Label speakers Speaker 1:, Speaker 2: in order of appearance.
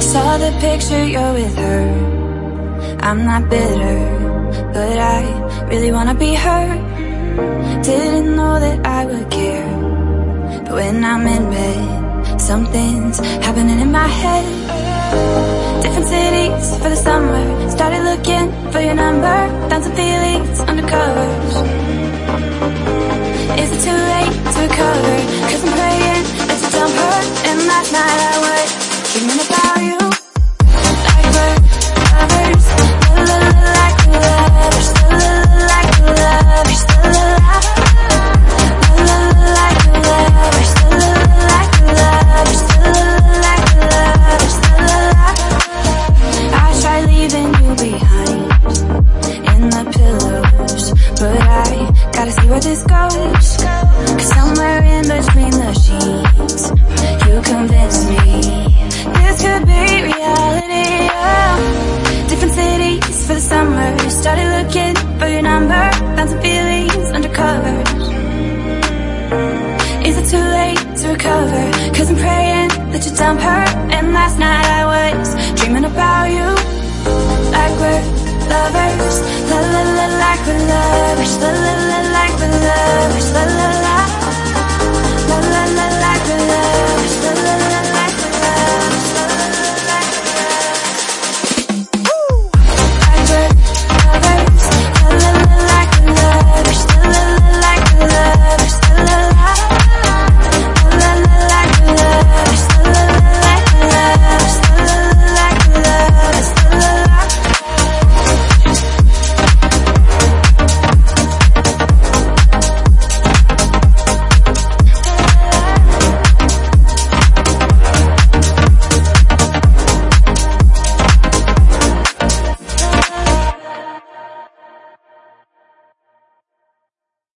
Speaker 1: Saw the picture, you're with her. I'm not bitter But I really wanna be her. Didn't know that I would care But when I'm in bed Something's happening in my head. Different cities for the summer. Started looking for your number. Found some feelings undercovers Is it too late to recover? Cause I'm praying that you don't hurt And last night I was dreaming about you leaving you behind In the pillows But I gotta see where this goes. Cause somewhere in between the sheets You convinced me This could be reality. Oh. Different cities for the summer. Started looking for your number. Found some feelings undercovers Is it too late to recover? Cause I'm praying that you dump her. And last night I was dreaming about you lost La la la like we love La la